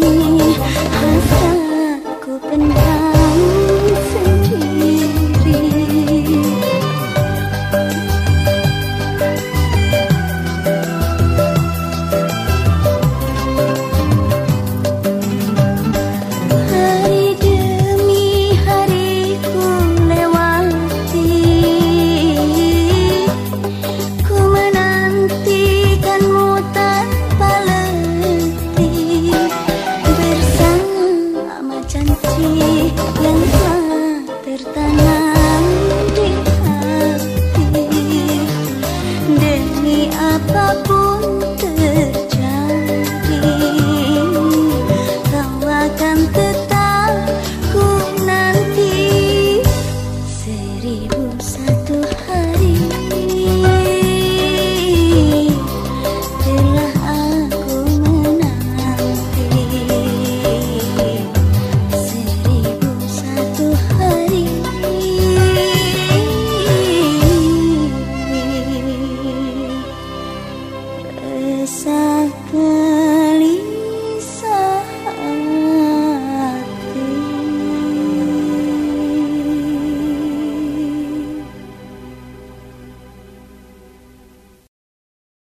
你还在 You.